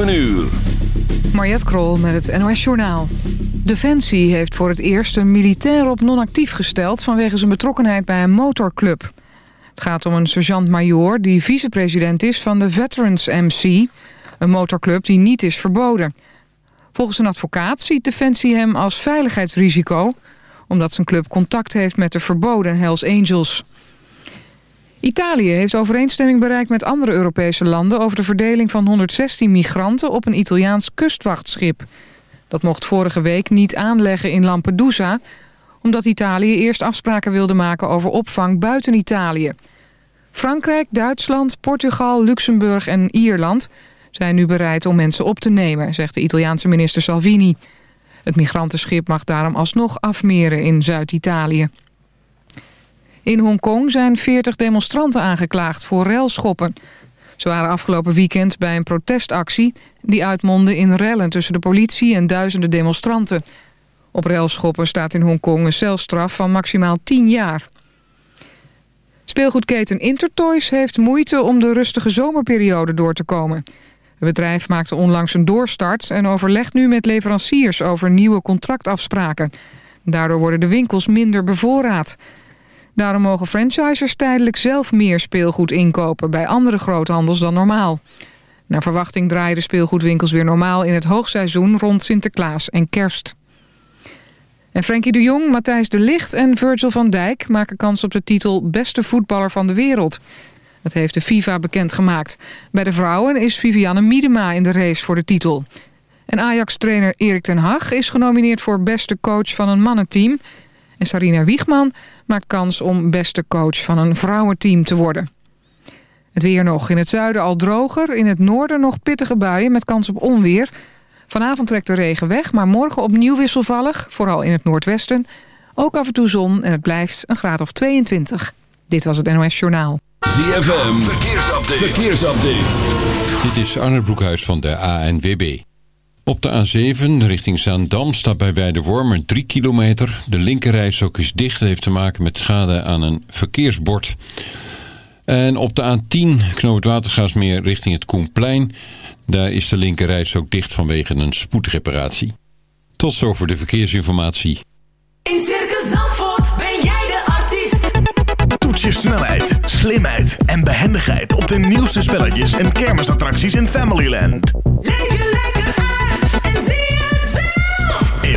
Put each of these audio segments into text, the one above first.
7 uur. Mariette Krol met het NOS Journaal. Defensie heeft voor het eerst een militair op non-actief gesteld... vanwege zijn betrokkenheid bij een motorclub. Het gaat om een sergeant-majoor die vicepresident is van de Veterans MC... een motorclub die niet is verboden. Volgens een advocaat ziet Defensie hem als veiligheidsrisico... omdat zijn club contact heeft met de verboden Hells Angels... Italië heeft overeenstemming bereikt met andere Europese landen... over de verdeling van 116 migranten op een Italiaans kustwachtschip. Dat mocht vorige week niet aanleggen in Lampedusa... omdat Italië eerst afspraken wilde maken over opvang buiten Italië. Frankrijk, Duitsland, Portugal, Luxemburg en Ierland... zijn nu bereid om mensen op te nemen, zegt de Italiaanse minister Salvini. Het migrantenschip mag daarom alsnog afmeren in Zuid-Italië. In Hongkong zijn 40 demonstranten aangeklaagd voor relschoppen. Ze waren afgelopen weekend bij een protestactie... die uitmondde in rellen tussen de politie en duizenden demonstranten. Op relschoppen staat in Hongkong een celstraf van maximaal 10 jaar. Speelgoedketen Intertoys heeft moeite om de rustige zomerperiode door te komen. Het bedrijf maakte onlangs een doorstart en overlegt nu met leveranciers over nieuwe contractafspraken. Daardoor worden de winkels minder bevoorraad. Daarom mogen franchisers tijdelijk zelf meer speelgoed inkopen... bij andere groothandels dan normaal. Naar verwachting draaien de speelgoedwinkels weer normaal... in het hoogseizoen rond Sinterklaas en Kerst. En Frenkie de Jong, Matthijs de Ligt en Virgil van Dijk... maken kans op de titel Beste Voetballer van de Wereld. Dat heeft de FIFA bekendgemaakt. Bij de vrouwen is Vivianne Miedema in de race voor de titel. En Ajax-trainer Erik ten Hag is genomineerd voor beste coach van een mannenteam... En Sarina Wiegman maakt kans om beste coach van een vrouwenteam te worden. Het weer nog. In het zuiden al droger. In het noorden nog pittige buien met kans op onweer. Vanavond trekt de regen weg, maar morgen opnieuw wisselvallig. Vooral in het noordwesten. Ook af en toe zon en het blijft een graad of 22. Dit was het NOS Journaal. ZFM. Verkeersupdate. Verkeersupdate. Dit is Arne Broekhuis van de ANWB. Op de A7 richting Zaandam staat bij Weidewormer 3 kilometer. De linkerrijstok is dicht. heeft te maken met schade aan een verkeersbord. En op de A10 Knoop het Watergaasmeer richting het Koenplein. Daar is de linkerrijstok dicht vanwege een spoedreparatie. Tot zover de verkeersinformatie. In Circus Zandvoort ben jij de artiest. Toets je snelheid, slimheid en behendigheid op de nieuwste spelletjes en kermisattracties in Familyland. Leef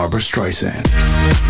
Barbra Streisand.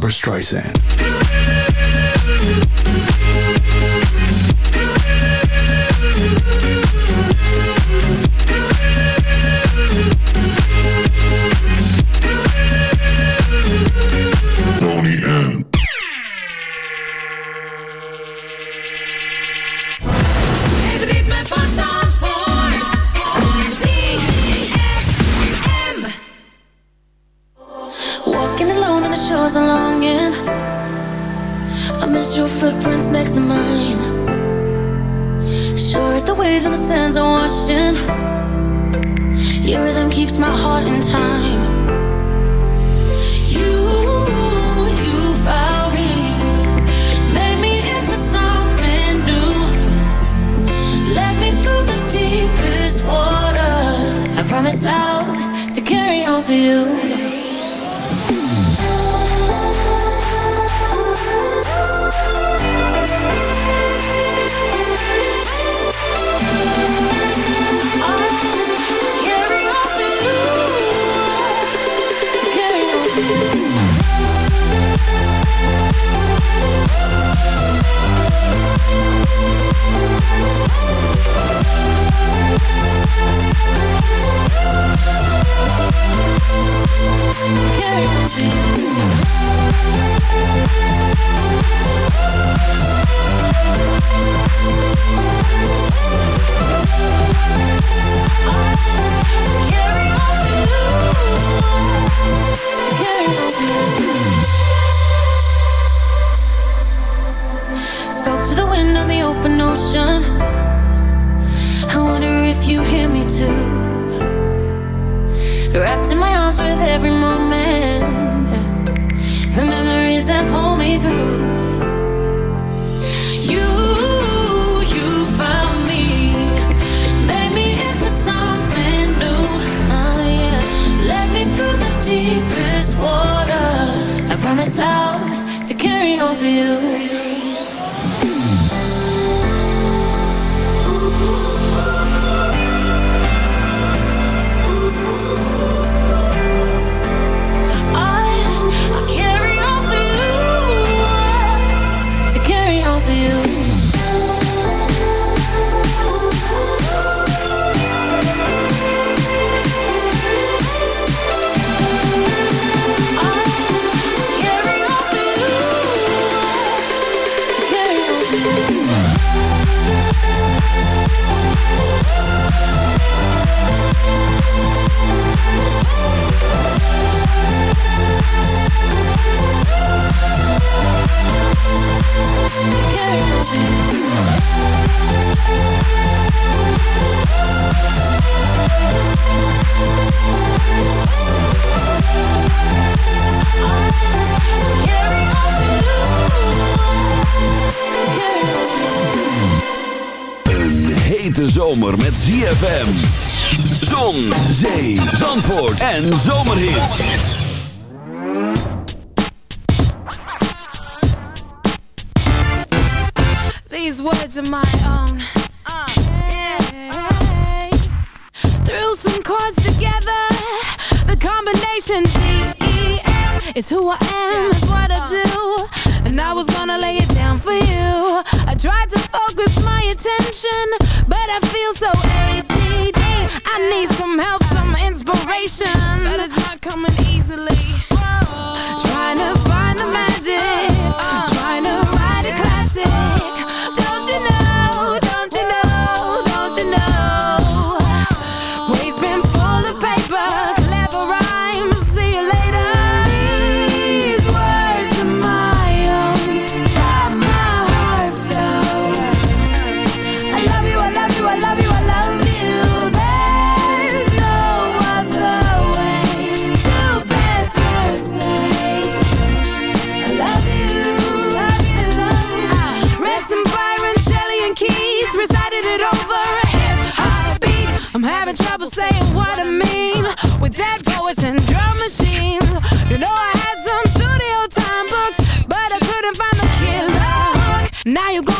Barbra Streisand. in time. zomer met ZFM. Zon, zee, zandvoort en zomerhit. These words are my own. Uh, yeah. Uh, threw some chords together. The combination D-E-F is who I am, is what I do. And I was gonna lay it down for you. I tried to focus my attention vacation, but it's not coming easy. Now you're gonna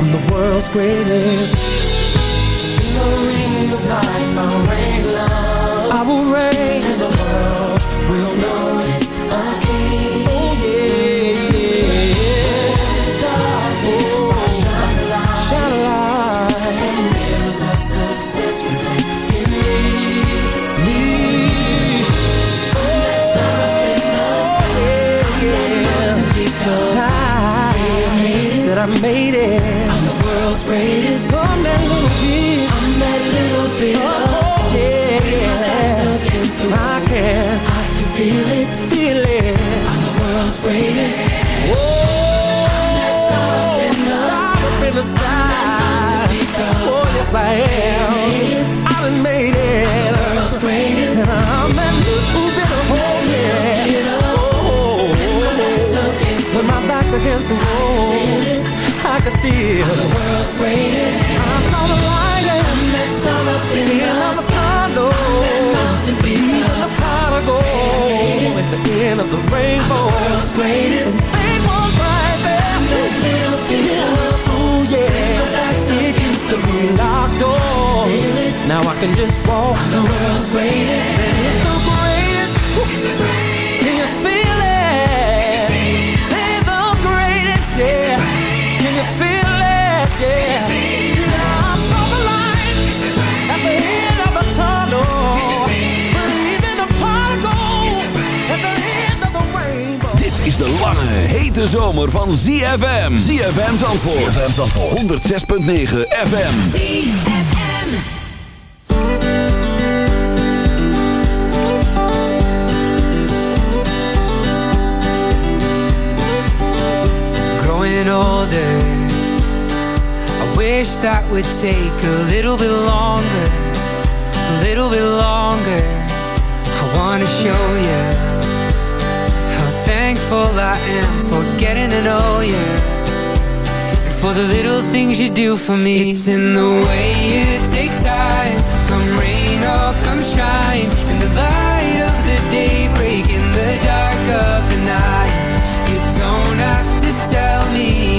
I'm the world's greatest. In the ring of life, I'll reign love. I will reign, I'm star up in the the sky. Oh, yes, I am. I made it. The world's greatest. And I'm. Oh, my against the wall, I feel the world's greatest. I saw the light and that star up in the the of gold at the end of the rainbow. The greatest. And fate was right there. That little bit of ooh yeah. It used to be locked doors. Now I can just walk. I'm the world's greatest. Hete zomer van ZFM. ZFM Zandvoort. ZFM Zandvoort. 106.9 FM. growing older. I wish that would take a little bit longer, a little bit longer. I wanna show you thankful I am for getting to know you. And for the little things you do for me. It's in the way you take time, come rain or come shine. In the light of the day, break in the dark of the night. You don't have to tell me,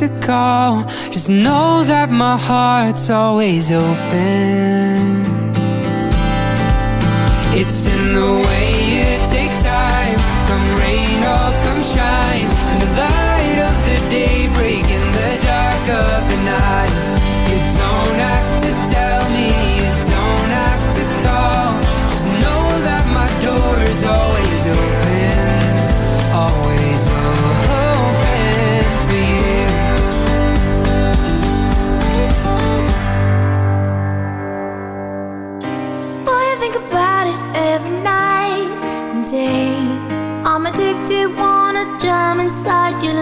to call. Just know that my heart's always open. It's in the way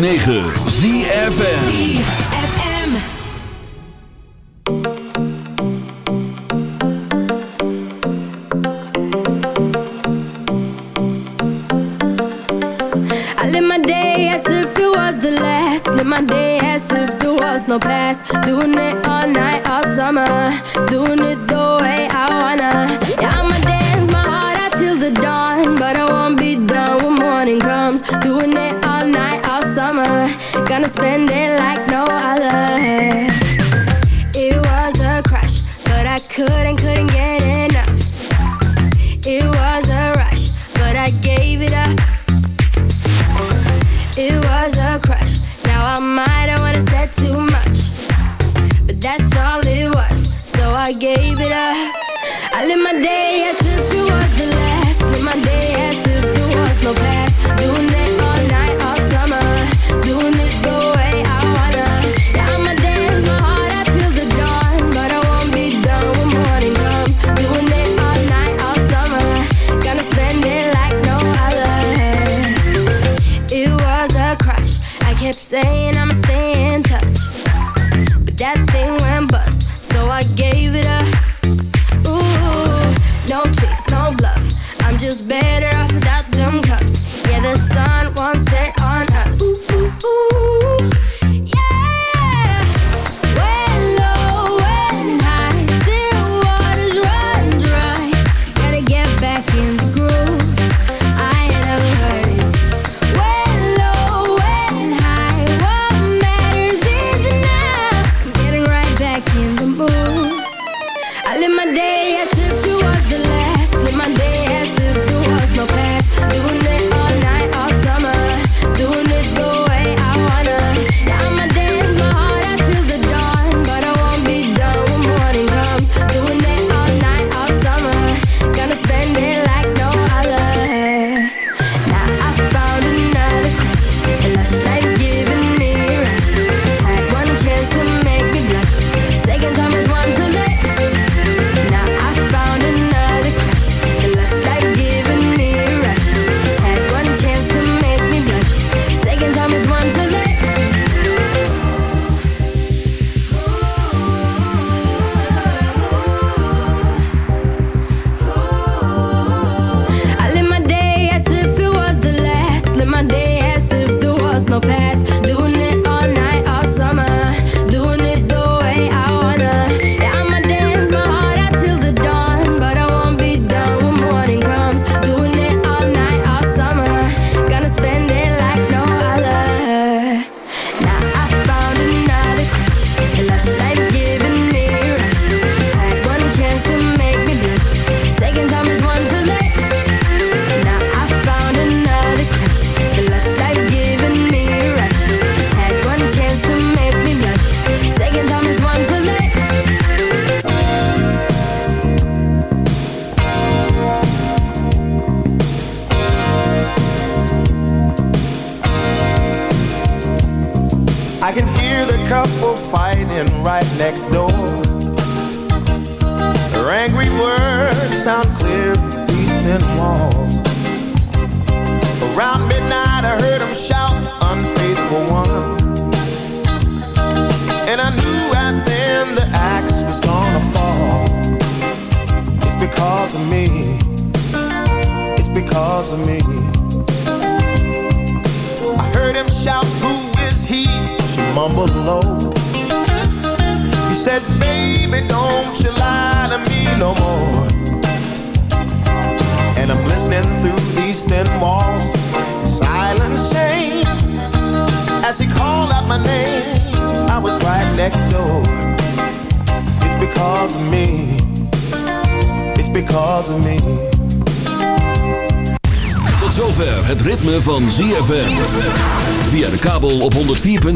9.